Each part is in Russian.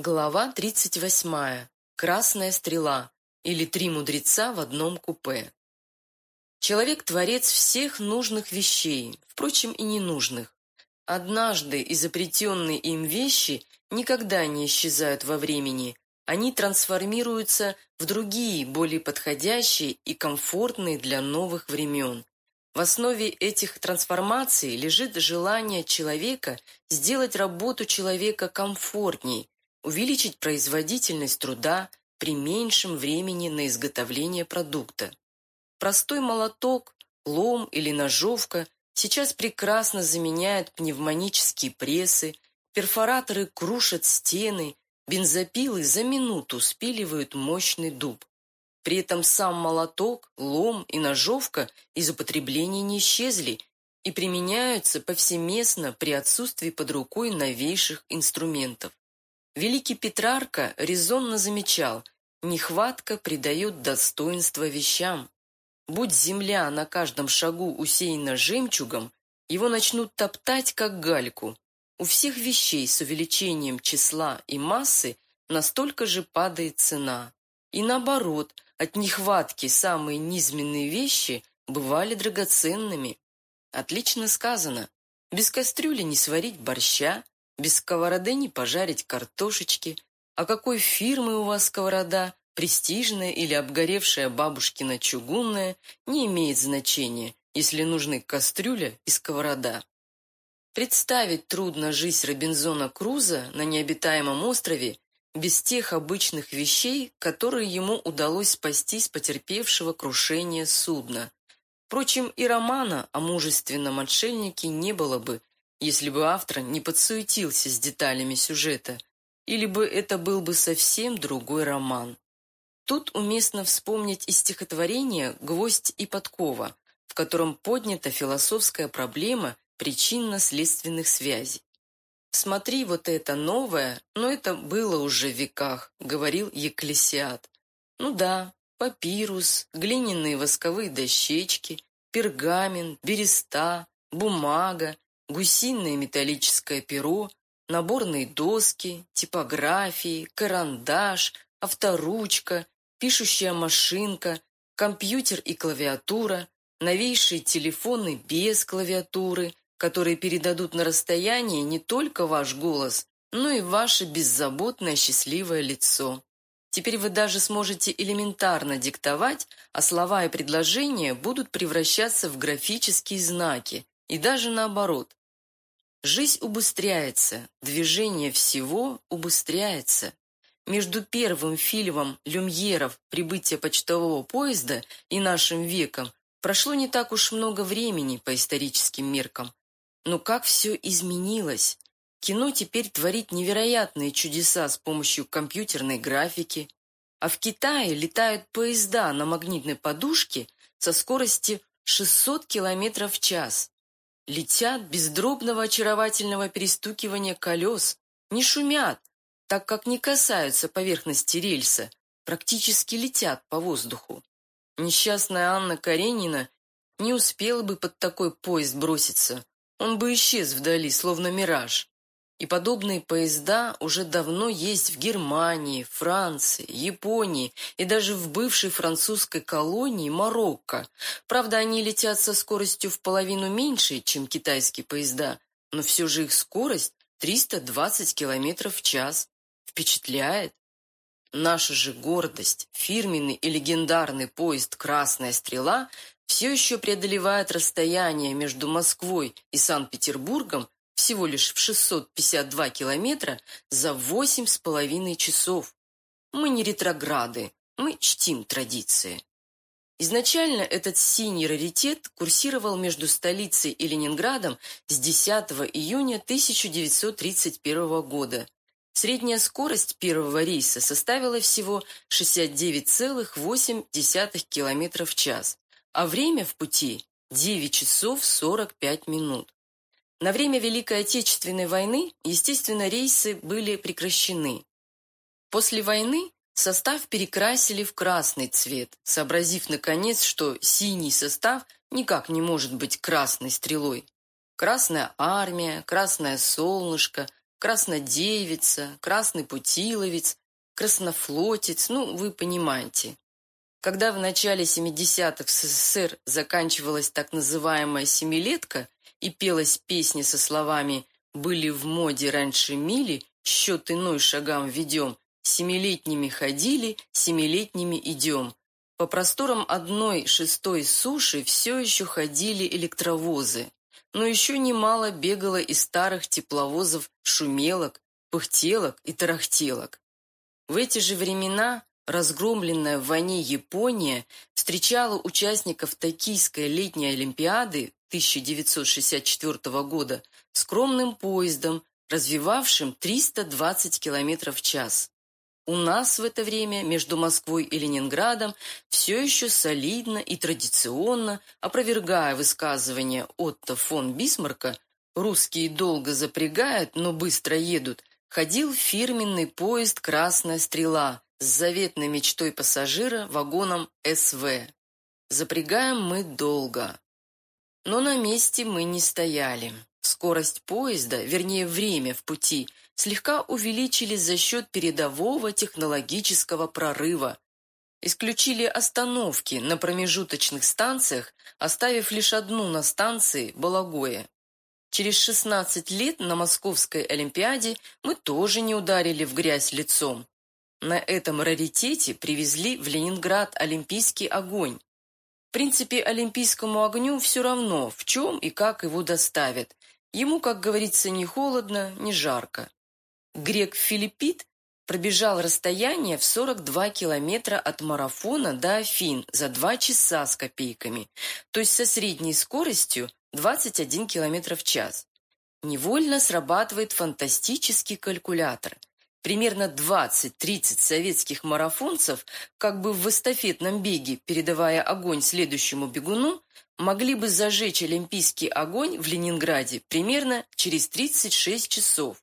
Глава 38. Красная стрела. Или три мудреца в одном купе. Человек – творец всех нужных вещей, впрочем, и ненужных. Однажды изобретенные им вещи никогда не исчезают во времени, они трансформируются в другие, более подходящие и комфортные для новых времен. В основе этих трансформаций лежит желание человека сделать работу человека комфортней, увеличить производительность труда при меньшем времени на изготовление продукта. Простой молоток, лом или ножовка сейчас прекрасно заменяют пневмонические прессы, перфораторы крушат стены, бензопилы за минуту спиливают мощный дуб. При этом сам молоток, лом и ножовка из употребления не исчезли и применяются повсеместно при отсутствии под рукой новейших инструментов. Великий Петрарка резонно замечал, нехватка придает достоинство вещам. Будь земля на каждом шагу усеяна жемчугом, его начнут топтать, как гальку. У всех вещей с увеличением числа и массы настолько же падает цена. И наоборот, от нехватки самые низменные вещи бывали драгоценными. Отлично сказано. Без кастрюли не сварить борща, без сковороды не пожарить картошечки. А какой фирмы у вас сковорода, престижная или обгоревшая бабушкина чугунная, не имеет значения, если нужны кастрюля и сковорода. Представить трудно жизнь Робинзона Круза на необитаемом острове без тех обычных вещей, которые ему удалось спасти с потерпевшего крушения судна. Впрочем, и романа о мужественном отшельнике не было бы, если бы автор не подсуетился с деталями сюжета, или бы это был бы совсем другой роман. Тут уместно вспомнить из стихотворения «Гвоздь и подкова», в котором поднята философская проблема причинно-следственных связей. «Смотри, вот это новое, но это было уже в веках», — говорил Екклесиад. «Ну да, папирус, глиняные восковые дощечки, пергамент, береста, бумага, гусиное металлическое перо, наборные доски, типографии, карандаш, авторучка, пишущая машинка, компьютер и клавиатура, новейшие телефоны без клавиатуры, которые передадут на расстояние не только ваш голос, но и ваше беззаботное счастливое лицо. Теперь вы даже сможете элементарно диктовать, а слова и предложения будут превращаться в графические знаки, и даже наоборот. Жизнь убыстряется, движение всего убыстряется. Между первым фильмом Люмьеров «Прибытие почтового поезда» и нашим веком прошло не так уж много времени по историческим меркам. Но как все изменилось! Кино теперь творит невероятные чудеса с помощью компьютерной графики, а в Китае летают поезда на магнитной подушке со скоростью 600 км в час летят без дробного очаровательного перестукивания колес, не шумят, так как не касаются поверхности рельса, практически летят по воздуху. Несчастная Анна Каренина не успела бы под такой поезд броситься, он бы исчез вдали, словно мираж. И подобные поезда уже давно есть в Германии, Франции, Японии и даже в бывшей французской колонии Марокко. Правда, они летят со скоростью в половину меньше, чем китайские поезда, но все же их скорость 320 км в час. Впечатляет. Наша же гордость, фирменный и легендарный поезд «Красная стрела» все еще преодолевает расстояние между Москвой и Санкт-Петербургом всего лишь в 652 километра за восемь с половиной часов. Мы не ретрограды, мы чтим традиции. Изначально этот синий раритет курсировал между столицей и Ленинградом с 10 июня 1931 года. Средняя скорость первого рейса составила всего 69,8 км в час, а время в пути – 9 часов 45 минут. На время Великой Отечественной войны, естественно, рейсы были прекращены. После войны состав перекрасили в красный цвет, сообразив, наконец, что синий состав никак не может быть красной стрелой. Красная армия, красное солнышко, Краснодевица, Красный Путиловец, Краснофлотец, ну, вы понимаете. Когда в начале 70-х в СССР заканчивалась так называемая «семилетка» и пелась песни со словами «Были в моде раньше мили, счет иной шагам ведем, семилетними ходили, семилетними идем», по просторам одной шестой суши все еще ходили электровозы, но еще немало бегало из старых тепловозов шумелок, пыхтелок и тарахтелок. В эти же времена разгромленная в войне Япония встречала участников Токийской летней Олимпиады 1964 года скромным поездом, развивавшим 320 км в час. У нас в это время между Москвой и Ленинградом все еще солидно и традиционно, опровергая высказывание Отто фон Бисмарка «русские долго запрягают, но быстро едут», ходил фирменный поезд «Красная стрела», с заветной мечтой пассажира вагоном СВ. Запрягаем мы долго. Но на месте мы не стояли. Скорость поезда, вернее время в пути, слегка увеличили за счет передового технологического прорыва. Исключили остановки на промежуточных станциях, оставив лишь одну на станции Балагое. Через 16 лет на Московской Олимпиаде мы тоже не ударили в грязь лицом. На этом раритете привезли в Ленинград олимпийский огонь. В принципе, олимпийскому огню все равно, в чем и как его доставят. Ему, как говорится, ни холодно, ни жарко. Грек Филиппит пробежал расстояние в 42 километра от марафона до Афин за 2 часа с копейками, то есть со средней скоростью 21 километр в час. Невольно срабатывает фантастический калькулятор – примерно 20-30 советских марафонцев, как бы в эстафетном беге, передавая огонь следующему бегуну, могли бы зажечь олимпийский огонь в Ленинграде примерно через 36 часов.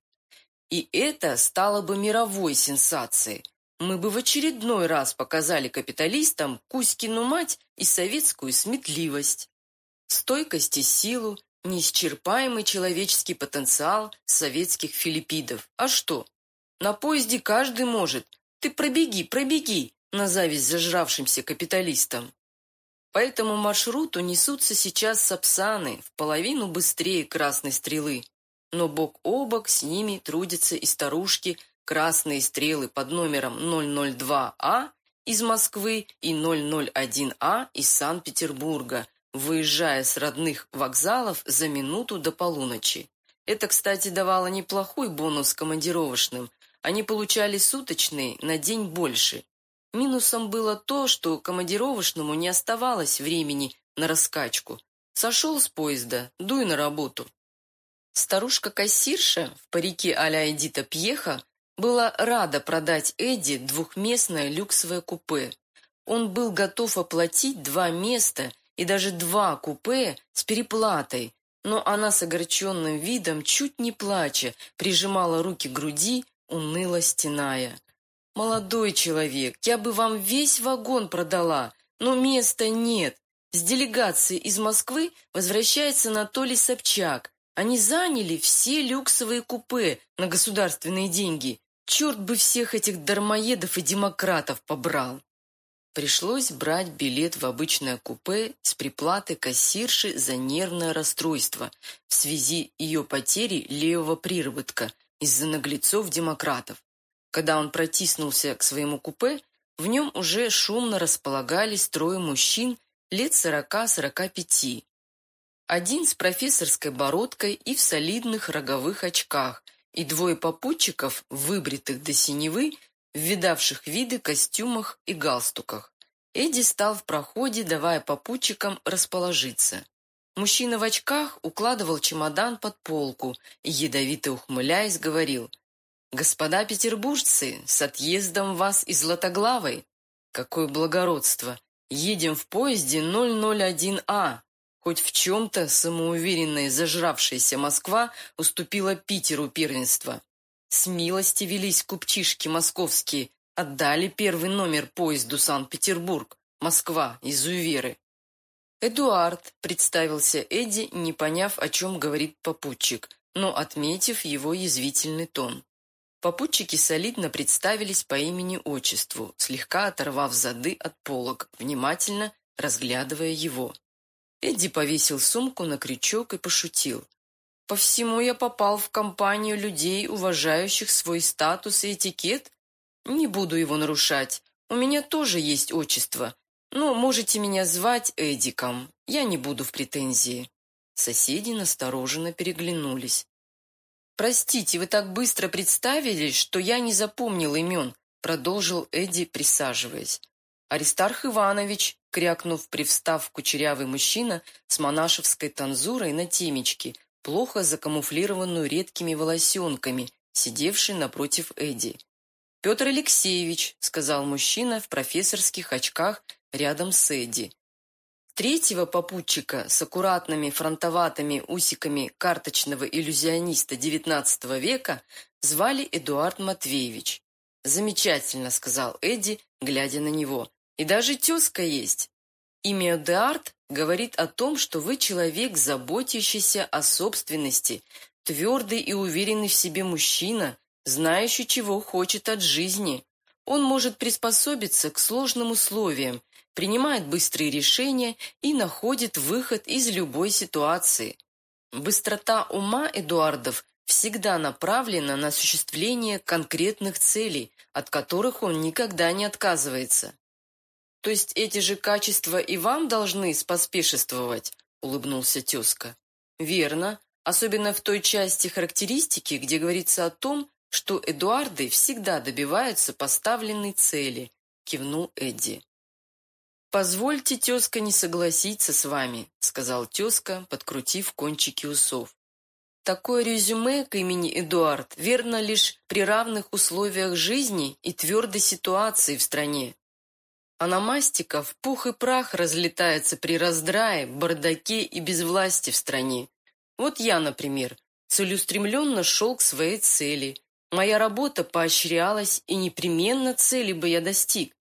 И это стало бы мировой сенсацией. Мы бы в очередной раз показали капиталистам Кузькину мать и советскую сметливость. Стойкость и силу, неисчерпаемый человеческий потенциал советских филиппидов. А что? На поезде каждый может. Ты пробеги, пробеги, на зависть зажравшимся капиталистам. По этому маршруту несутся сейчас сапсаны в половину быстрее красной стрелы. Но бок о бок с ними трудятся и старушки красные стрелы под номером 002А из Москвы и 001А из Санкт-Петербурга, выезжая с родных вокзалов за минуту до полуночи. Это, кстати, давало неплохой бонус командировочным, они получали суточные на день больше. Минусом было то, что командировочному не оставалось времени на раскачку. Сошел с поезда, дуй на работу. Старушка-кассирша в парике а-ля Эдита Пьеха была рада продать Эдди двухместное люксовое купе. Он был готов оплатить два места и даже два купе с переплатой, но она с огорченным видом, чуть не плача, прижимала руки к груди уныло стеная. «Молодой человек, я бы вам весь вагон продала, но места нет. С делегацией из Москвы возвращается Анатолий Собчак. Они заняли все люксовые купе на государственные деньги. Черт бы всех этих дармоедов и демократов побрал!» Пришлось брать билет в обычное купе с приплатой кассирши за нервное расстройство в связи ее потери левого приработка – из-за наглецов-демократов. Когда он протиснулся к своему купе, в нем уже шумно располагались трое мужчин лет сорока-сорока пяти. Один с профессорской бородкой и в солидных роговых очках, и двое попутчиков, выбритых до синевы, в видавших виды костюмах и галстуках. Эдди стал в проходе, давая попутчикам расположиться. Мужчина в очках укладывал чемодан под полку и, ядовито ухмыляясь, говорил «Господа петербуржцы, с отъездом вас из Златоглавой! Какое благородство! Едем в поезде 001А!» Хоть в чем-то самоуверенная зажравшаяся Москва уступила Питеру первенство. С милости велись купчишки московские, отдали первый номер поезду Санкт-Петербург, Москва, изуверы. «Эдуард», — представился Эдди, не поняв, о чем говорит попутчик. но отметив его язвительный тон. Попутчики солидно представились по имени-отчеству, слегка оторвав зады от полок, внимательно разглядывая его. Эдди повесил сумку на крючок и пошутил. «По всему я попал в компанию людей, уважающих свой статус и этикет. Не буду его нарушать. У меня тоже есть отчество. Но можете меня звать Эдиком. Я не буду в претензии». Соседи настороженно переглянулись. «Простите, вы так быстро представились, что я не запомнил имен», продолжил Эдди, присаживаясь. «Аристарх Иванович», крякнув, привстав кучерявый мужчина с монашевской танзурой на темечке, плохо закамуфлированную редкими волосенками, сидевший напротив Эдди. «Петр Алексеевич», — сказал мужчина в профессорских очках рядом с Эдди. Третьего попутчика с аккуратными фронтоватыми усиками карточного иллюзиониста XIX века звали Эдуард Матвеевич. «Замечательно», — сказал Эдди, глядя на него. «И даже тезка есть. Имя Эдуард говорит о том, что вы человек, заботящийся о собственности, твердый и уверенный в себе мужчина, знающий, чего хочет от жизни. Он может приспособиться к сложным условиям принимает быстрые решения и находит выход из любой ситуации. Быстрота ума Эдуардов всегда направлена на осуществление конкретных целей, от которых он никогда не отказывается. То есть эти же качества и вам должны споспешествовать, улыбнулся тезка. Верно, особенно в той части характеристики, где говорится о том, что Эдуарды всегда добиваются поставленной цели, кивнул Эдди. «Позвольте, тезка, не согласиться с вами», — сказал тезка, подкрутив кончики усов. Такое резюме к имени Эдуард верно лишь при равных условиях жизни и твердой ситуации в стране. А на мастиков пух и прах разлетается при раздрае, бардаке и безвласти в стране. Вот я, например, целеустремленно шел к своей цели. Моя работа поощрялась, и непременно цели бы я достиг.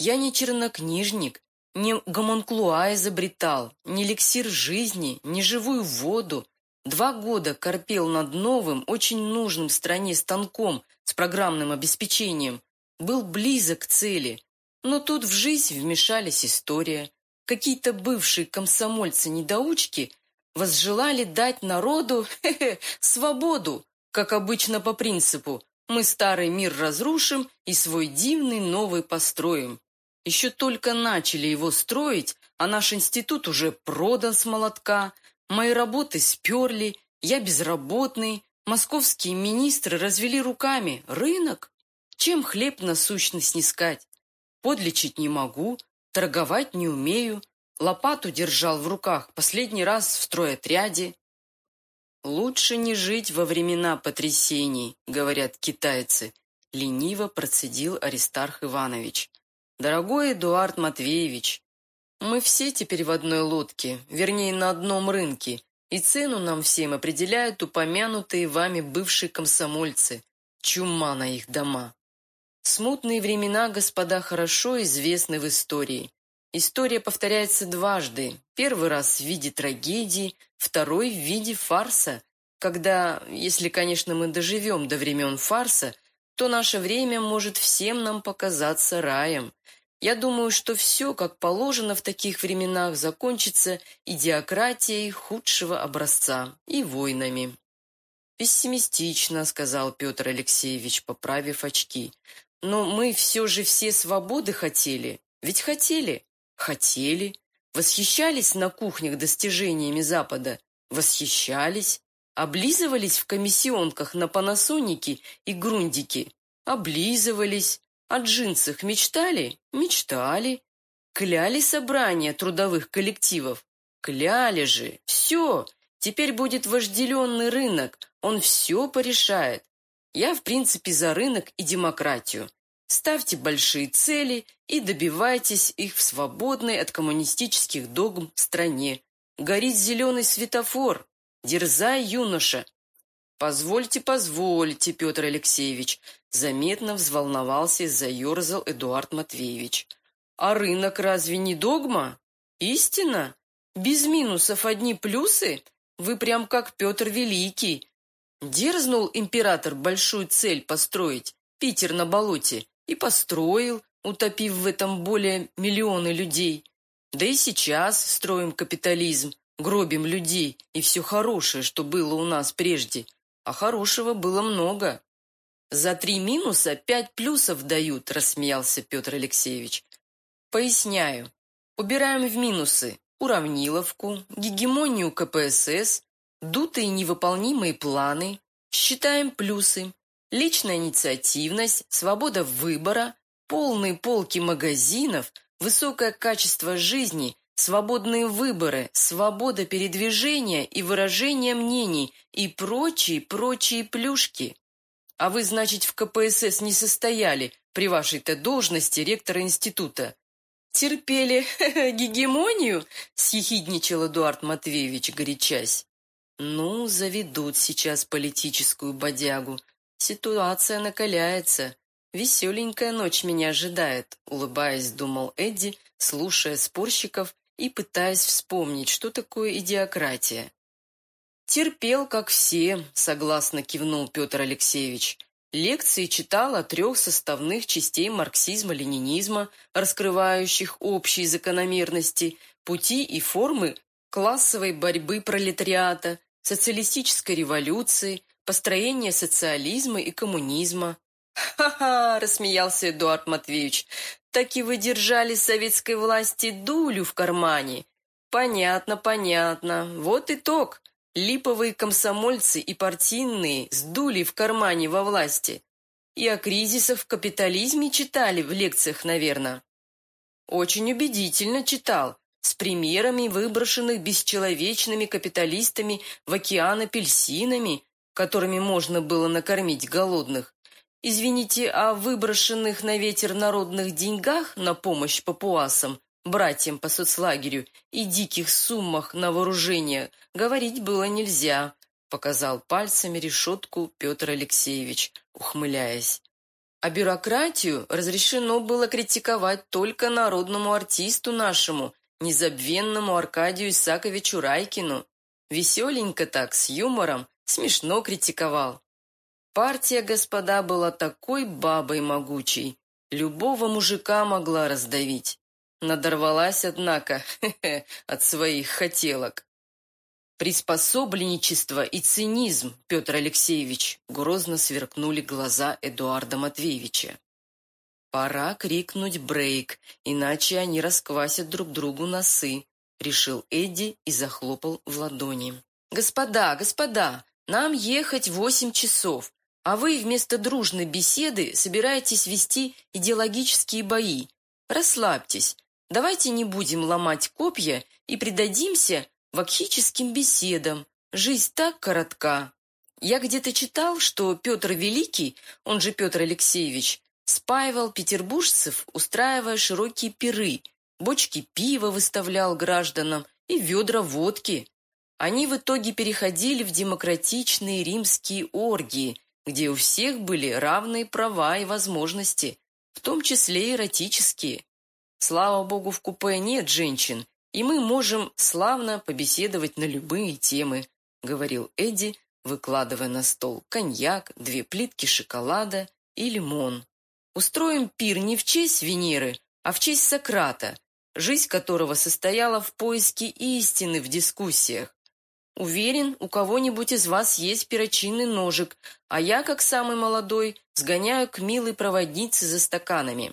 Я не чернокнижник, не гомонклуа изобретал, не эликсир жизни, не живую воду. Два года корпел над новым, очень нужным стране станком с программным обеспечением. Был близок к цели. Но тут в жизнь вмешались история. Какие-то бывшие комсомольцы-недоучки возжелали дать народу хе -хе, свободу, как обычно по принципу «мы старый мир разрушим и свой дивный новый построим». Еще только начали его строить, а наш институт уже продан с молотка, мои работы сперли, я безработный, московские министры развели руками. Рынок? Чем хлеб насущно снискать? Подлечить не могу, торговать не умею, лопату держал в руках последний раз в стройотряде. «Лучше не жить во времена потрясений», — говорят китайцы, — лениво процедил Аристарх Иванович. Дорогой Эдуард Матвеевич, мы все теперь в одной лодке, вернее, на одном рынке, и цену нам всем определяют упомянутые вами бывшие комсомольцы. Чума на их дома. Смутные времена, господа, хорошо известны в истории. История повторяется дважды. Первый раз в виде трагедии, второй в виде фарса, когда, если, конечно, мы доживем до времен фарса, то наше время может всем нам показаться раем. Я думаю, что все, как положено в таких временах, закончится идиократией худшего образца и войнами. «Пессимистично», — сказал Петр Алексеевич, поправив очки. «Но мы все же все свободы хотели. Ведь хотели? Хотели. Восхищались на кухнях достижениями Запада. Восхищались. Облизывались в комиссионках на панасонике и грундике. Облизывались. О джинсах мечтали? Мечтали. Кляли собрания трудовых коллективов? Кляли же. Все. Теперь будет вожделенный рынок. Он все порешает. Я, в принципе, за рынок и демократию. Ставьте большие цели и добивайтесь их в свободной от коммунистических догм стране. Горит зеленый светофор. Дерзай, юноша. Позвольте, позвольте, Петр Алексеевич, Заметно взволновался и заерзал Эдуард Матвеевич. «А рынок разве не догма? Истина? Без минусов одни плюсы? Вы прям как Петр Великий, Дерзнул император большую цель построить, Питер на болоте, и построил, утопив в этом более миллионы людей. Да и сейчас строим капитализм, гробим людей и все хорошее, что было у нас прежде. А хорошего было много. За три минуса пять плюсов дают, рассмеялся Петр Алексеевич. Поясняю. Убираем в минусы уравниловку, гегемонию КПСС, дутые невыполнимые планы, считаем плюсы, личная инициативность, свобода выбора, полные полки магазинов, высокое качество жизни, свободные выборы, свобода передвижения и выражения мнений и прочие-прочие плюшки. А вы, значит, в КПСС не состояли при вашей-то должности ректора института. Терпели гегемонию? Съехидничал Эдуард Матвеевич, горячась. Ну, заведут сейчас политическую бодягу. Ситуация накаляется. Веселенькая ночь меня ожидает, улыбаясь, думал Эдди, слушая спорщиков и пытаясь вспомнить, что такое идиократия. «Терпел, как все», — согласно кивнул Петр Алексеевич. Лекции читал о трех составных частей марксизма-ленинизма, раскрывающих общие закономерности, пути и формы классовой борьбы пролетариата, социалистической революции, построения социализма и коммунизма. «Ха-ха!» – рассмеялся Эдуард Матвеевич. «Так и вы держали советской власти дулю в кармане». «Понятно, понятно. Вот итог. Липовые комсомольцы и партийные с дулей в кармане во власти. И о кризисах в капитализме читали в лекциях, наверное». «Очень убедительно читал с примерами выброшенных бесчеловечными капиталистами в океан апельсинами, которыми можно было накормить голодных. Извините, о выброшенных на ветер народных деньгах на помощь папуасам, братьям по соцлагерю и диких суммах на вооружение говорить было нельзя, показал пальцами решетку Петр Алексеевич, ухмыляясь. А бюрократию разрешено было критиковать только народному артисту нашему, незабвенному Аркадию Исаковичу Райкину. Веселенько так, с юмором, смешно критиковал. Партия, господа, была такой бабой могучей, любого мужика могла раздавить. Надорвалась, однако, от своих хотелок. Приспособленничество и цинизм, Петр Алексеевич, грозно сверкнули глаза Эдуарда Матвеевича. «Пора крикнуть брейк, иначе они расквасят друг другу носы», решил Эдди и захлопал в ладони. «Господа, господа, нам ехать восемь часов, а вы вместо дружной беседы собираетесь вести идеологические бои. Расслабьтесь, давайте не будем ломать копья и предадимся вакхическим беседам. Жизнь так коротка. Я где-то читал, что Петр Великий, он же Петр Алексеевич, спаивал петербуржцев, устраивая широкие пиры, бочки пива выставлял гражданам и ведра водки. Они в итоге переходили в демократичные римские оргии, где у всех были равные права и возможности, в том числе эротические. Слава богу, в купе нет женщин, и мы можем славно побеседовать на любые темы, говорил Эдди, выкладывая на стол коньяк, две плитки шоколада и лимон. Устроим пир не в честь Венеры, а в честь Сократа, жизнь которого состояла в поиске истины в дискуссиях. Уверен, у кого-нибудь из вас есть перочинный ножик, а я, как самый молодой, сгоняю к милой проводнице за стаканами.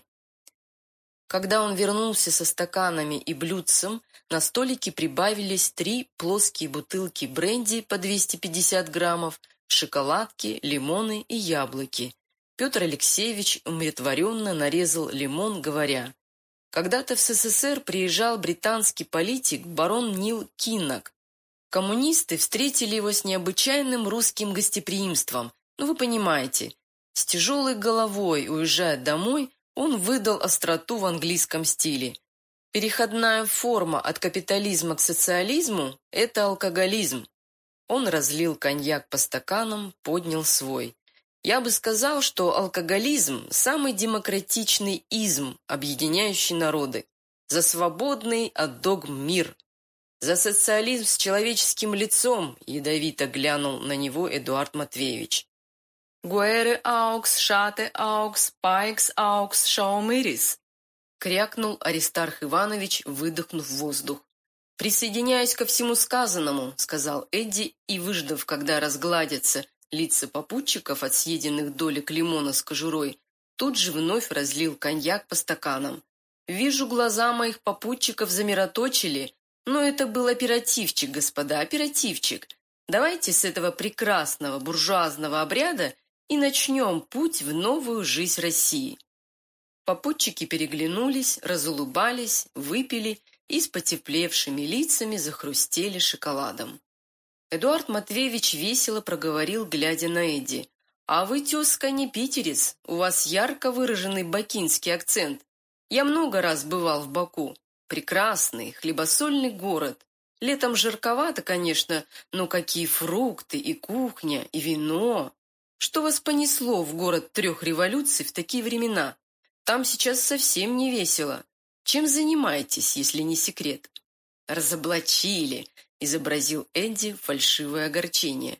Когда он вернулся со стаканами и блюдцем, на столике прибавились три плоские бутылки бренди по 250 граммов, шоколадки, лимоны и яблоки. Петр Алексеевич умиротворенно нарезал лимон, говоря, «Когда-то в СССР приезжал британский политик барон Нил Киннок. Коммунисты встретили его с необычайным русским гостеприимством. Ну, вы понимаете, с тяжелой головой, уезжая домой, он выдал остроту в английском стиле. Переходная форма от капитализма к социализму – это алкоголизм. Он разлил коньяк по стаканам, поднял свой. Я бы сказал, что алкоголизм – самый демократичный изм, объединяющий народы. За свободный от догм мир. За социализм с человеческим лицом!» — ядовито глянул на него Эдуард Матвеевич. «Гуэре аукс, шате аукс, пайкс аукс, шаумирис!» — крякнул Аристарх Иванович, выдохнув воздух. «Присоединяюсь ко всему сказанному», — сказал Эдди, и, выждав, когда разгладятся лица попутчиков от съеденных долек лимона с кожурой, тут же вновь разлил коньяк по стаканам. «Вижу, глаза моих попутчиков замироточили, но это был оперативчик, господа, оперативчик. Давайте с этого прекрасного буржуазного обряда и начнем путь в новую жизнь России». Попутчики переглянулись, разулыбались, выпили и с потеплевшими лицами захрустели шоколадом. Эдуард Матвеевич весело проговорил, глядя на Эдди. «А вы, тезка, не питерец, у вас ярко выраженный бакинский акцент. Я много раз бывал в Баку. Прекрасный, хлебосольный город. Летом жарковато, конечно, но какие фрукты, и кухня, и вино. Что вас понесло в город трех революций в такие времена? Там сейчас совсем не весело. Чем занимаетесь, если не секрет? Разоблачили, изобразил Энди фальшивое огорчение.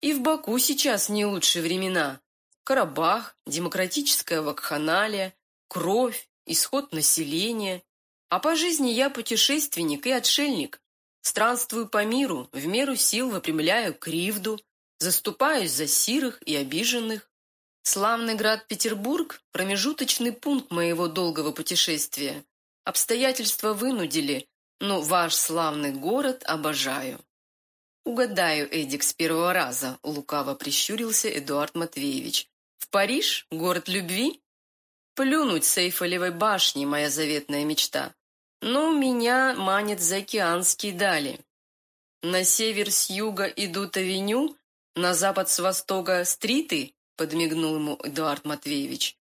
И в Баку сейчас не лучшие времена. Карабах, демократическая вакханалия, кровь, исход населения. А по жизни я путешественник и отшельник. Странствую по миру, в меру сил выпрямляю кривду, заступаюсь за сирых и обиженных. Славный град Петербург – промежуточный пункт моего долгого путешествия. Обстоятельства вынудили, но ваш славный город обожаю. Угадаю, Эдик, с первого раза, лукаво прищурился Эдуард Матвеевич. В Париж? Город любви? Плюнуть с Эйфелевой башни – моя заветная мечта. Но меня манит заокеанские дали. На север с юга идут авеню, на запад с востока – стриты, подмигнул ему Эдуард Матвеевич.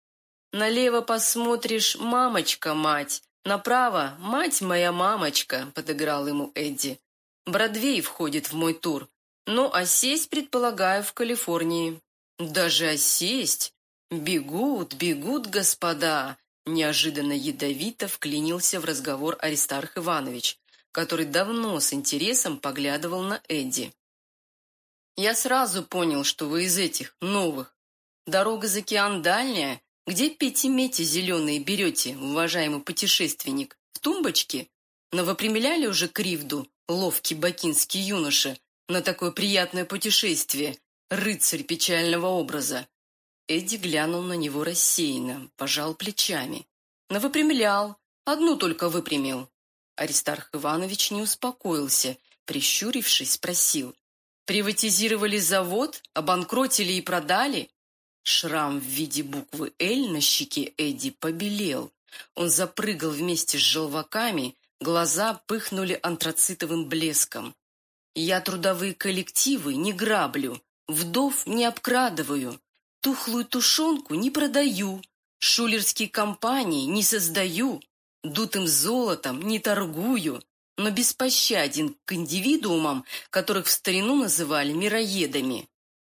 «Налево посмотришь, мамочка-мать, направо мать моя мамочка», — подыграл ему Эдди. «Бродвей входит в мой тур, но осесть, предполагаю, в Калифорнии». «Даже осесть? Бегут, бегут, господа!» Неожиданно ядовито вклинился в разговор Аристарх Иванович, который давно с интересом поглядывал на Эдди. «Я сразу понял, что вы из этих, новых. Дорога за океан дальняя. Где пятимети зеленые берете, уважаемый путешественник? В тумбочке? Но вы уже кривду, ловкий бакинский юноша, на такое приятное путешествие, рыцарь печального образа? Эдди глянул на него рассеянно, пожал плечами. Но выпрямлял, одну только выпрямил. Аристарх Иванович не успокоился, прищурившись, спросил. «Приватизировали завод, обанкротили и продали?» Шрам в виде буквы «Л» на щеке Эдди побелел. Он запрыгал вместе с желваками, глаза пыхнули антрацитовым блеском. «Я трудовые коллективы не граблю, вдов не обкрадываю, тухлую тушенку не продаю, шулерские компании не создаю, дутым золотом не торгую, но беспощаден к индивидуумам, которых в старину называли мироедами.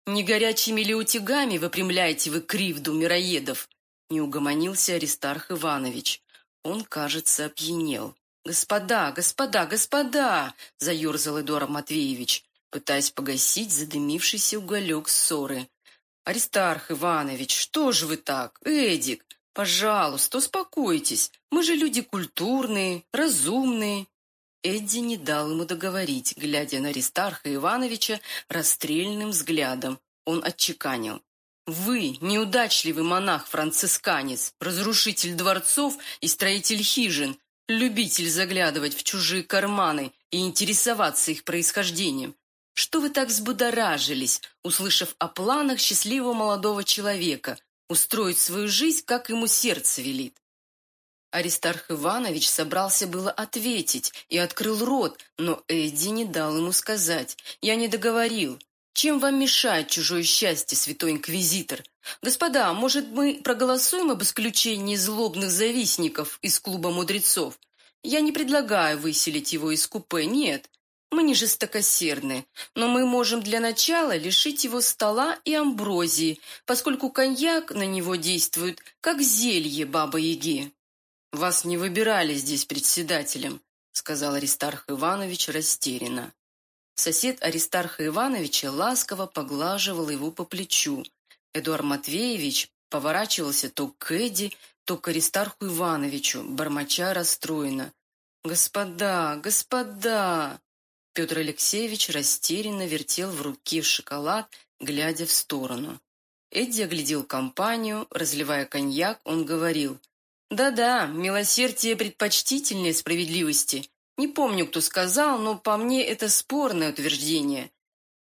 «Не горячими ли утягами выпрямляете вы кривду мироедов?» Не угомонился Аристарх Иванович. Он, кажется, опьянел. «Господа, господа, господа!» — заерзал Эдуард Матвеевич, пытаясь погасить задымившийся уголек ссоры. «Аристарх Иванович, что же вы так? Эдик, пожалуйста, успокойтесь. Мы же люди культурные, разумные. Эдди не дал ему договорить, глядя на Аристарха Ивановича расстрельным взглядом. Он отчеканил. «Вы, неудачливый монах-францисканец, разрушитель дворцов и строитель хижин, любитель заглядывать в чужие карманы и интересоваться их происхождением. Что вы так взбудоражились, услышав о планах счастливого молодого человека, устроить свою жизнь, как ему сердце велит? Аристарх Иванович собрался было ответить и открыл рот, но Эдди не дал ему сказать. «Я не договорил. Чем вам мешает чужое счастье, святой инквизитор? Господа, может, мы проголосуем об исключении злобных завистников из клуба мудрецов? Я не предлагаю выселить его из купе, нет. Мы не жестокосердны, но мы можем для начала лишить его стола и амброзии, поскольку коньяк на него действует, как зелье Баба-Яги. «Вас не выбирали здесь председателем», — сказал Аристарх Иванович растерянно. Сосед Аристарха Ивановича ласково поглаживал его по плечу. Эдуард Матвеевич поворачивался то к Эдди, то к Аристарху Ивановичу, бормоча расстроенно. «Господа, господа!» Петр Алексеевич растерянно вертел в руке шоколад, глядя в сторону. Эдди оглядел компанию, разливая коньяк, он говорил. «Да-да, милосердие предпочтительнее справедливости. Не помню, кто сказал, но по мне это спорное утверждение.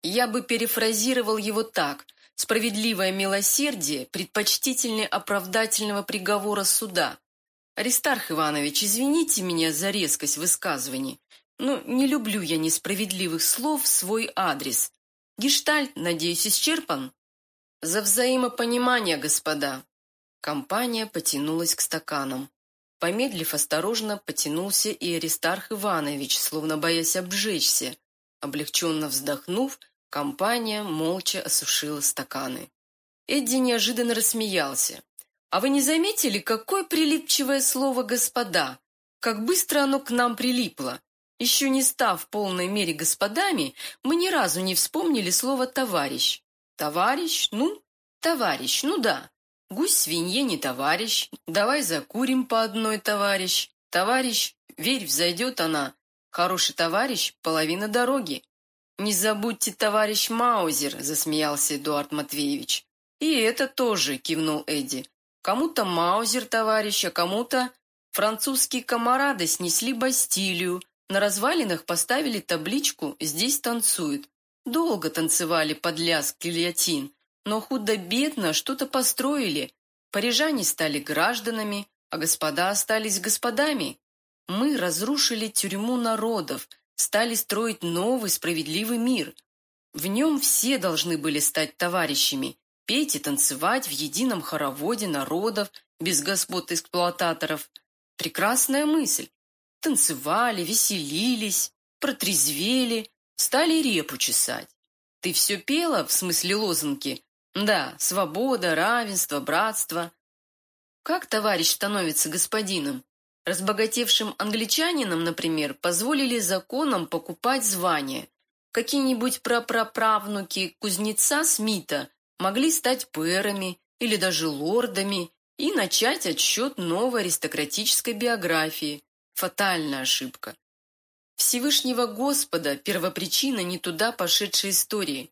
Я бы перефразировал его так. Справедливое милосердие предпочтительнее оправдательного приговора суда. Аристарх Иванович, извините меня за резкость высказываний, но не люблю я несправедливых слов в свой адрес. Гештальт, надеюсь, исчерпан? За взаимопонимание, господа. Компания потянулась к стаканам. Помедлив осторожно, потянулся и Аристарх Иванович, словно боясь обжечься. Облегченно вздохнув, компания молча осушила стаканы. Эдди неожиданно рассмеялся. «А вы не заметили, какое прилипчивое слово «господа»? Как быстро оно к нам прилипло? Еще не став в полной мере господами, мы ни разу не вспомнили слово «товарищ». «Товарищ? Ну, товарищ, ну да. Гусь свинье не товарищ, давай закурим по одной, товарищ. Товарищ, верь, взойдет она. Хороший товарищ – половина дороги. Не забудьте, товарищ Маузер, засмеялся Эдуард Матвеевич. И это тоже, кивнул Эдди. Кому-то Маузер, товарищ, а кому-то... Французские комарады снесли Бастилию, на развалинах поставили табличку «Здесь танцуют». Долго танцевали под ляск гильотин, но худо-бедно что-то построили. Парижане стали гражданами, а господа остались господами. Мы разрушили тюрьму народов, стали строить новый справедливый мир. В нем все должны были стать товарищами, петь и танцевать в едином хороводе народов, без господ-эксплуататоров. Прекрасная мысль. Танцевали, веселились, протрезвели, стали репу чесать. Ты все пела, в смысле лозунги, да, свобода, равенство, братство. Как товарищ становится господином? Разбогатевшим англичанинам, например, позволили законом покупать звания. Какие-нибудь прапраправнуки кузнеца Смита могли стать пэрами или даже лордами и начать отсчет новой аристократической биографии. Фатальная ошибка. Всевышнего Господа – первопричина не туда пошедшей истории.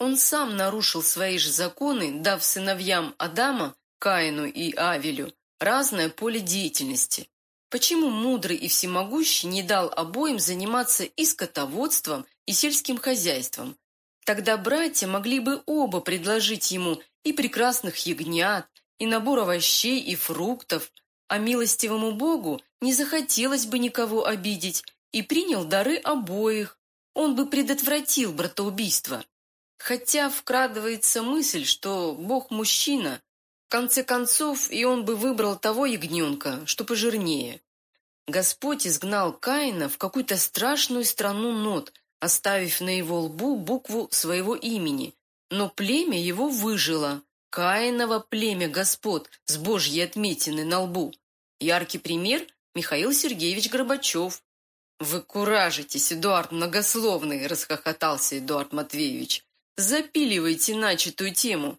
Он сам нарушил свои же законы, дав сыновьям Адама, Каину и Авелю, разное поле деятельности. Почему мудрый и всемогущий не дал обоим заниматься и скотоводством, и сельским хозяйством? Тогда братья могли бы оба предложить ему и прекрасных ягнят, и набор овощей и фруктов, а милостивому Богу не захотелось бы никого обидеть и принял дары обоих. Он бы предотвратил братоубийство. Хотя вкрадывается мысль, что Бог мужчина, в конце концов и он бы выбрал того ягненка, что пожирнее. Господь изгнал Каина в какую-то страшную страну нот, оставив на его лбу букву своего имени, но племя его выжило. Каиново племя Господ с Божьей отметиной на лбу. Яркий пример – Михаил Сергеевич Горбачев. «Вы куражитесь, Эдуард Многословный!» – расхохотался Эдуард Матвеевич. Запиливайте начатую тему!»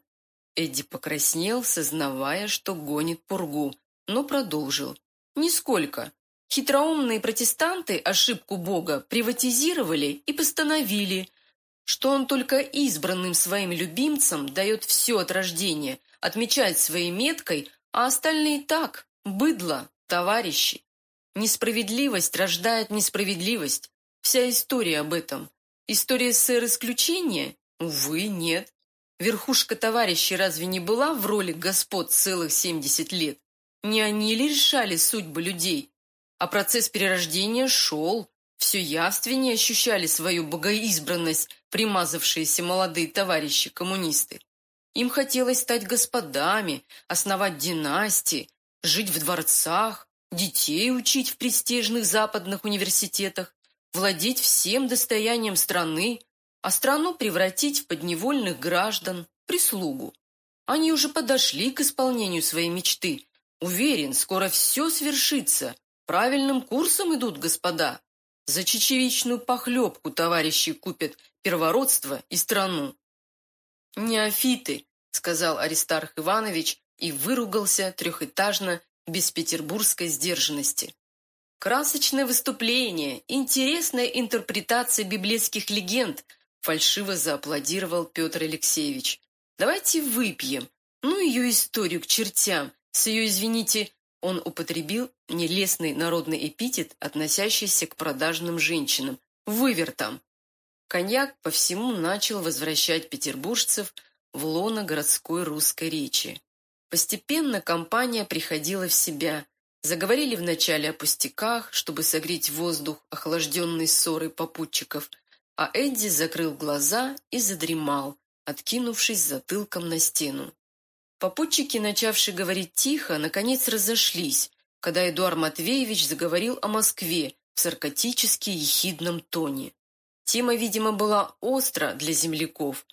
Эдди покраснел, сознавая, что гонит пургу, но продолжил. «Нисколько. Хитроумные протестанты ошибку Бога приватизировали и постановили, что он только избранным своим любимцам дает все от рождения, отмечает своей меткой, а остальные так, быдло, товарищи. Несправедливость рождает несправедливость. Вся история об этом. История СССР исключение Увы, нет. Верхушка товарищей разве не была в роли господ целых 70 лет? Не они ли решали судьбы людей? А процесс перерождения шел. Все явственнее ощущали свою богоизбранность примазавшиеся молодые товарищи-коммунисты. Им хотелось стать господами, основать династии, жить в дворцах, детей учить в престижных западных университетах, владеть всем достоянием страны, а страну превратить в подневольных граждан, прислугу. Они уже подошли к исполнению своей мечты. Уверен, скоро все свершится. Правильным курсом идут, господа. За чечевичную похлебку товарищи купят первородство и страну. «Неофиты», — сказал Аристарх Иванович и выругался трехэтажно без петербургской сдержанности. «Красочное выступление, интересная интерпретация библейских легенд», фальшиво зааплодировал Петр Алексеевич. «Давайте выпьем. Ну, ее историю к чертям. С ее, извините, он употребил нелестный народный эпитет, относящийся к продажным женщинам. Вывертом. Коньяк по всему начал возвращать петербуржцев в лоно городской русской речи. Постепенно компания приходила в себя. Заговорили вначале о пустяках, чтобы согреть воздух, охлажденный ссорой попутчиков, а Эдди закрыл глаза и задремал, откинувшись затылком на стену. Попутчики, начавшие говорить тихо, наконец разошлись, когда Эдуард Матвеевич заговорил о Москве в саркатически ехидном тоне. Тема, видимо, была остра для земляков.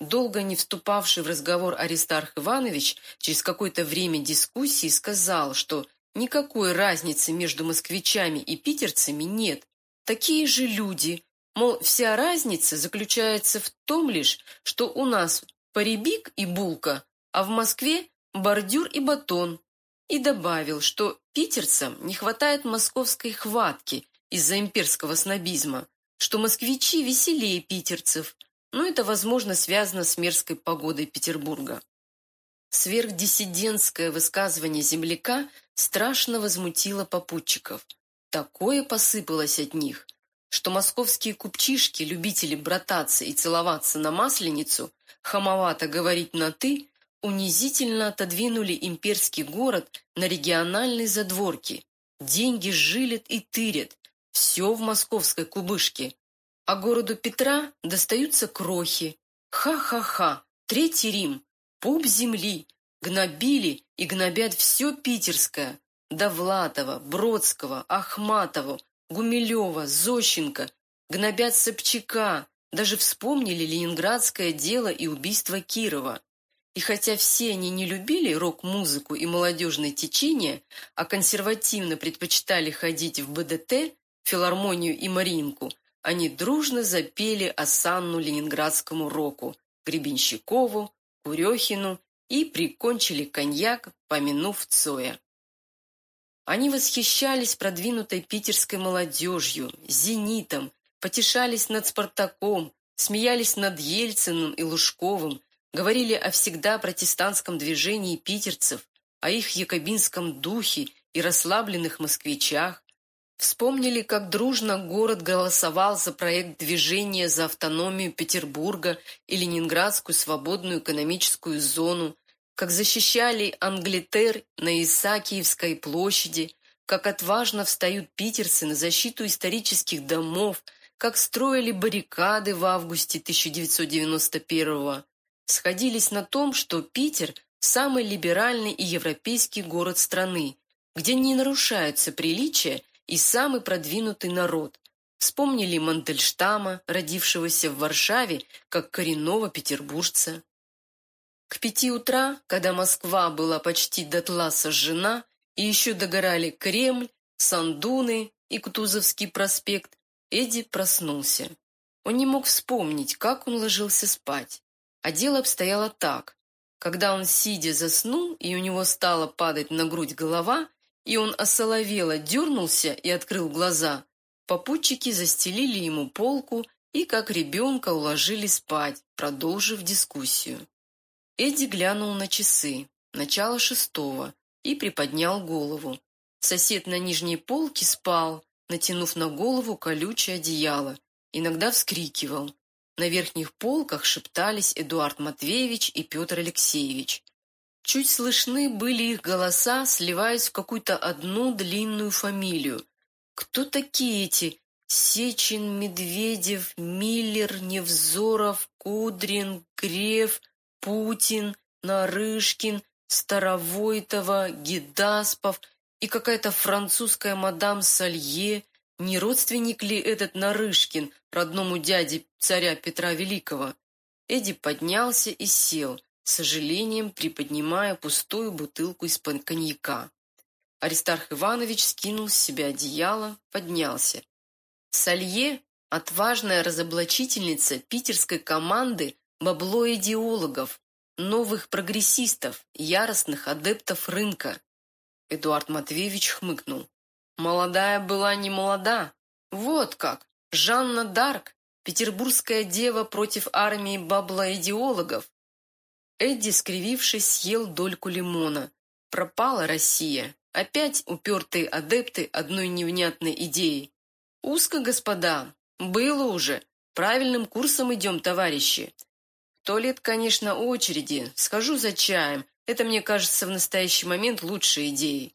Долго не вступавший в разговор Аристарх Иванович через какое-то время дискуссии сказал, что никакой разницы между москвичами и питерцами нет. Такие же люди. Мол, вся разница заключается в том лишь, что у нас парибик и булка, а в Москве бордюр и батон. И добавил, что питерцам не хватает московской хватки из-за имперского снобизма, что москвичи веселее питерцев, но это, возможно, связано с мерзкой погодой Петербурга. Сверхдиссидентское высказывание земляка страшно возмутило попутчиков. Такое посыпалось от них, что московские купчишки, любители брататься и целоваться на масленицу, хамовато говорить на «ты», унизительно отодвинули имперский город на региональные задворки. Деньги жилят и тырят, все в московской кубышке. А городу Петра достаются крохи. Ха-ха-ха, Третий Рим, пуп земли, гнобили и гнобят все питерское. Довлатова, Бродского, Ахматова, Гумилева, Зощенко, гнобят Собчака, даже вспомнили ленинградское дело и убийство Кирова. И хотя все они не любили рок-музыку и молодежное течение, а консервативно предпочитали ходить в БДТ, филармонию и Маринку, они дружно запели осанну ленинградскому року, Гребенщикову, Курехину и прикончили коньяк, помянув Цоя. Они восхищались продвинутой питерской молодежью, зенитом, потешались над Спартаком, смеялись над Ельциным и Лужковым, говорили о всегда протестантском движении питерцев, о их якобинском духе и расслабленных москвичах, Вспомнили, как дружно город голосовал за проект движения за автономию Петербурга и Ленинградскую свободную экономическую зону, как защищали Англитер на Исаакиевской площади, как отважно встают питерцы на защиту исторических домов, как строили баррикады в августе 1991 года сходились на том, что Питер – самый либеральный и европейский город страны, где не нарушаются приличия и самый продвинутый народ. Вспомнили Мандельштама, родившегося в Варшаве, как коренного петербуржца. К пяти утра, когда Москва была почти дотла сожжена, и еще догорали Кремль, Сандуны и Кутузовский проспект, Эдди проснулся. Он не мог вспомнить, как он ложился спать. А дело обстояло так. Когда он, сидя, заснул, и у него стала падать на грудь голова, и он осоловело дернулся и открыл глаза, попутчики застелили ему полку и, как ребенка, уложили спать, продолжив дискуссию. Эдди глянул на часы, начало шестого, и приподнял голову. Сосед на нижней полке спал, натянув на голову колючее одеяло, иногда вскрикивал. На верхних полках шептались Эдуард Матвеевич и Петр Алексеевич. Чуть слышны были их голоса, сливаясь в какую-то одну длинную фамилию. Кто такие эти Сечин, Медведев, Миллер, Невзоров, Кудрин, Греф, Путин, Нарышкин, Старовойтова, Гедаспов и какая-то французская мадам Салье, не родственник ли этот Нарышкин, родному дяде царя Петра Великого? Эдди поднялся и сел, с сожалением приподнимая пустую бутылку из-под коньяка. Аристарх Иванович скинул с себя одеяло, поднялся. Салье – отважная разоблачительница питерской команды баблоидеологов, новых прогрессистов, яростных адептов рынка. Эдуард Матвеевич хмыкнул. Молодая была не молода. Вот как. Жанна Дарк, петербургская дева против армии баблоидеологов. Эдди, скривившись, съел дольку лимона. Пропала Россия. Опять упертые адепты одной невнятной идеи. Узко, господа. Было уже. Правильным курсом идем, товарищи. Туалет, конечно, очереди. Схожу за чаем. Это, мне кажется, в настоящий момент лучшей идеей.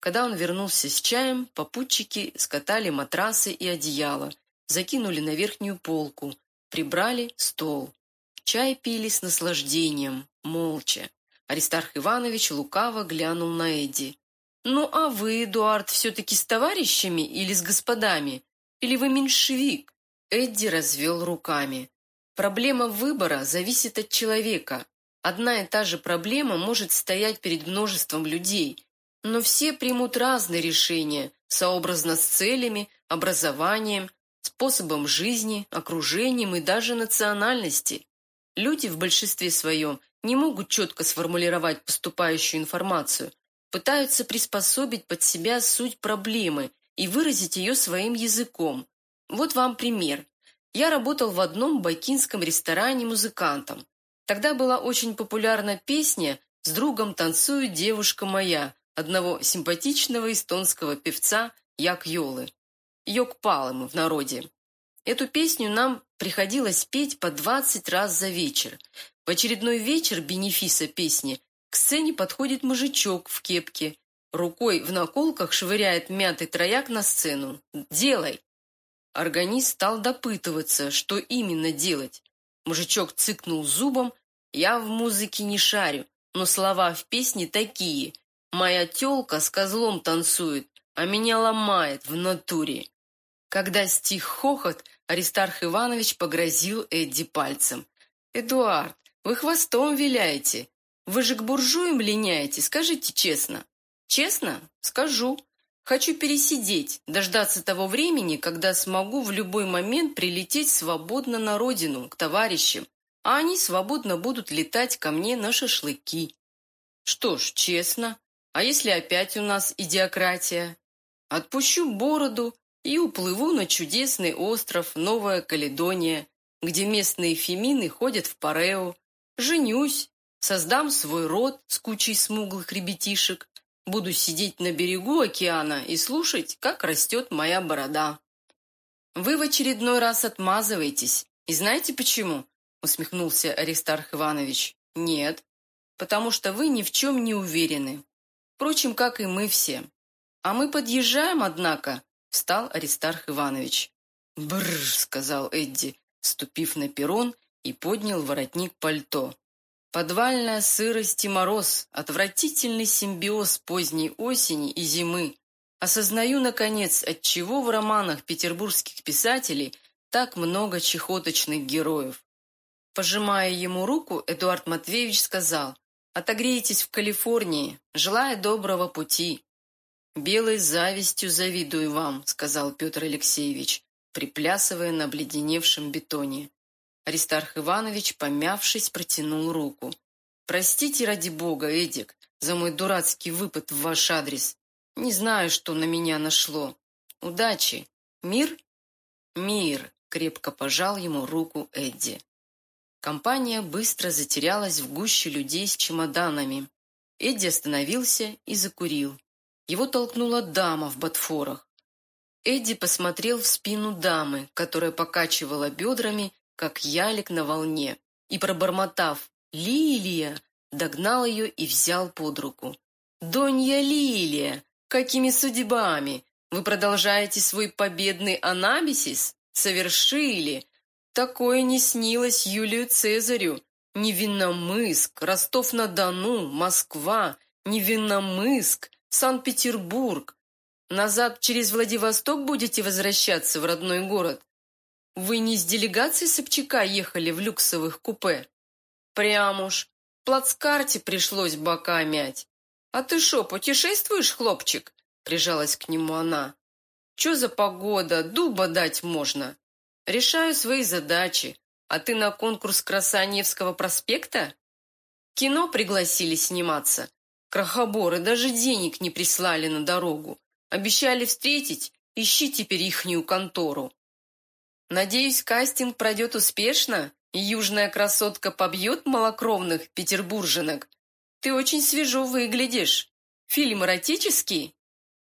Когда он вернулся с чаем, попутчики скатали матрасы и одеяло, закинули на верхнюю полку, прибрали стол. Чай пили с наслаждением, молча. Аристарх Иванович лукаво глянул на Эдди. «Ну а вы, Эдуард, все-таки с товарищами или с господами? Или вы меньшевик?» Эдди развел руками. Проблема выбора зависит от человека. Одна и та же проблема может стоять перед множеством людей, но все примут разные решения, сообразно с целями, образованием, способом жизни, окружением и даже национальности. Люди в большинстве своем не могут четко сформулировать поступающую информацию, пытаются приспособить под себя суть проблемы и выразить ее своим языком. Вот вам пример. Я работал в одном бакинском ресторане музыкантом. Тогда была очень популярна песня «С другом танцует девушка моя» одного симпатичного эстонского певца Як Йолы. Йок Палым в народе. Эту песню нам приходилось петь по 20 раз за вечер. В очередной вечер бенефиса песни к сцене подходит мужичок в кепке, рукой в наколках швыряет мятый трояк на сцену. «Делай!» Органист стал допытываться, что именно делать. Мужичок цыкнул зубом. «Я в музыке не шарю, но слова в песне такие. Моя тёлка с козлом танцует, а меня ломает в натуре». Когда стих хохот, Аристарх Иванович погрозил Эдди пальцем. «Эдуард, вы хвостом виляете. Вы же к буржуям линяете, скажите честно». «Честно? Скажу. Хочу пересидеть, дождаться того времени, когда смогу в любой момент прилететь свободно на родину, к товарищам, а они свободно будут летать ко мне на шашлыки. Что ж, честно. А если опять у нас идиократия? Отпущу бороду и уплыву на чудесный остров Новая Каледония, где местные фемины ходят в парео, женюсь, создам свой род с кучей смуглых ребятишек, Буду сидеть на берегу океана и слушать, как растет моя борода. Вы в очередной раз отмазываетесь. И знаете почему? Усмехнулся Аристарх Иванович. Нет, потому что вы ни в чем не уверены. Впрочем, как и мы все. А мы подъезжаем, однако, встал Аристарх Иванович. Бррр, сказал Эдди, ступив на перрон и поднял воротник пальто. Подвальная сырость и мороз, отвратительный симбиоз поздней осени и зимы. Осознаю, наконец, отчего в романах петербургских писателей так много чехоточных героев. Пожимая ему руку, Эдуард Матвеевич сказал, «Отогрейтесь в Калифорнии, желая доброго пути». «Белой завистью завидую вам», — сказал Петр Алексеевич, приплясывая на обледеневшем бетоне. Аристарх Иванович, помявшись, протянул руку. «Простите, ради бога, Эдик, за мой дурацкий выпад в ваш адрес. Не знаю, что на меня нашло. Удачи. Мир?» «Мир», — крепко пожал ему руку Эдди. Компания быстро затерялась в гуще людей с чемоданами. Эдди остановился и закурил. Его толкнула дама в ботфорах. Эдди посмотрел в спину дамы, которая покачивала бедрами как ялик на волне, и, пробормотав «Лилия!», догнал ее и взял под руку. «Донья Лилия! Какими судьбами? Вы продолжаете свой победный анабисис? Совершили! Такое не снилось Юлию Цезарю! Невинномыск, Ростов-на-Дону, Москва, Невинномыск, Санкт-Петербург. Назад через Владивосток будете возвращаться в родной город? Вы не с делегацией Собчака ехали в люксовых купе? Прям уж. Плацкарте пришлось бока мять. «А ты шо, путешествуешь, хлопчик?» Прижалась к нему она. «Чё за погода? Дуба дать можно. Решаю свои задачи. А ты на конкурс краса Невского проспекта?» Кино пригласили сниматься. Крохоборы даже денег не прислали на дорогу. Обещали встретить, ищи теперь ихнюю контору. Надеюсь, кастинг пройдет успешно, и южная красотка побьет малокровных петербурженок. Ты очень свежо выглядишь. Фильм эротический?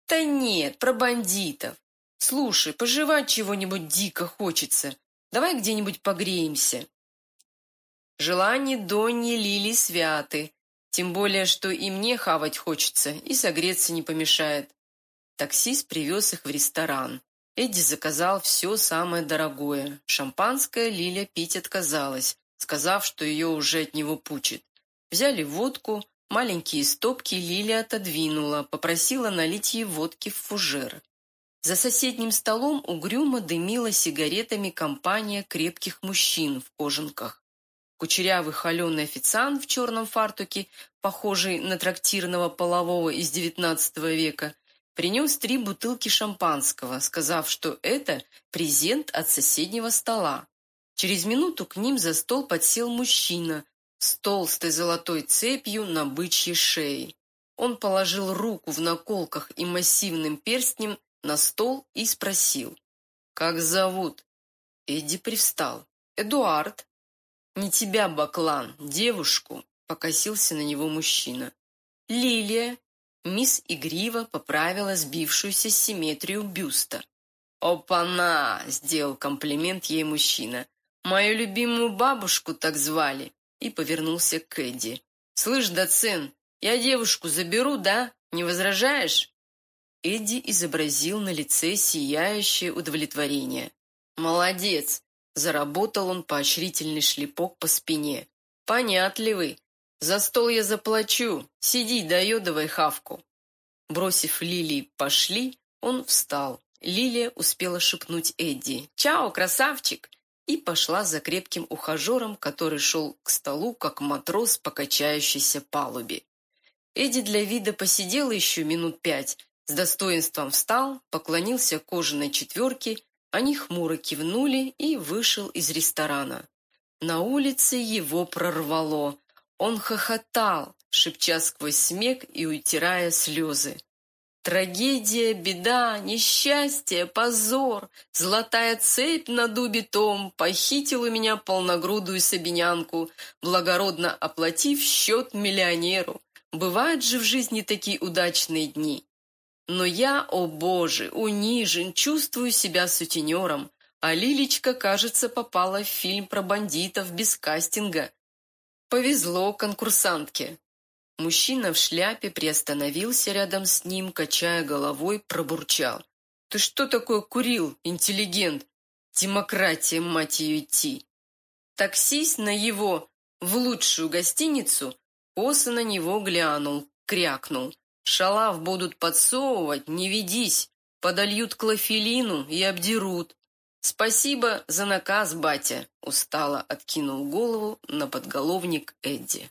Да нет, про бандитов. Слушай, пожевать чего-нибудь дико хочется. Давай где-нибудь погреемся. Желания Донни Лили святы, тем более, что и мне хавать хочется, и согреться не помешает. Таксист привез их в ресторан. Эдди заказал все самое дорогое. Шампанское Лиля пить отказалась, сказав, что ее уже от него пучит. Взяли водку, маленькие стопки Лиля отодвинула, попросила налить ей водки в фужер. За соседним столом угрюмо дымила сигаретами компания крепких мужчин в кожанках. Кучерявый холеный официант в черном фартуке, похожий на трактирного полового из XIX века, принес три бутылки шампанского, сказав, что это презент от соседнего стола. Через минуту к ним за стол подсел мужчина с толстой золотой цепью на бычьей шее. Он положил руку в наколках и массивным перстнем на стол и спросил, «Как зовут?» Эдди привстал. «Эдуард». «Не тебя, Баклан, девушку!» — покосился на него мужчина. «Лилия!» — мисс Игрива поправила сбившуюся симметрию бюста. «Опа-на!» — сделал комплимент ей мужчина. «Мою любимую бабушку так звали!» И повернулся к Эдди. «Слышь, доцент, я девушку заберу, да? Не возражаешь?» Эдди изобразил на лице сияющее удовлетворение. «Молодец! Заработал он поощрительный шлепок по спине. «Понятливый. За стол я заплачу. Сиди, дай давай хавку». Бросив Лили «пошли», он встал. Лилия успела шепнуть Эдди «Чао, красавчик!» и пошла за крепким ухажером, который шел к столу, как матрос по качающейся палубе. Эдди для вида посидел еще минут пять, с достоинством встал, поклонился кожаной четверке они хмуро кивнули и вышел из ресторана. На улице его прорвало. Он хохотал, шепча сквозь смех и утирая слезы. Трагедия, беда, несчастье, позор, Золотая цепь на дубе том Похитил у меня полногрудую сабинянку, Благородно оплатив счет миллионеру. Бывают же в жизни такие удачные дни. Но я, о боже, унижен, чувствую себя сутенером, а Лилечка, кажется, попала в фильм про бандитов без кастинга. Повезло конкурсантке. Мужчина в шляпе приостановился рядом с ним, качая головой, пробурчал. «Ты что такое курил, интеллигент? Демократия, мать ее, идти!» Таксист на его в лучшую гостиницу косо на него глянул, крякнул. Шалав будут подсовывать, не ведись, подольют клофелину и обдерут. Спасибо за наказ, батя, устало откинул голову на подголовник Эдди.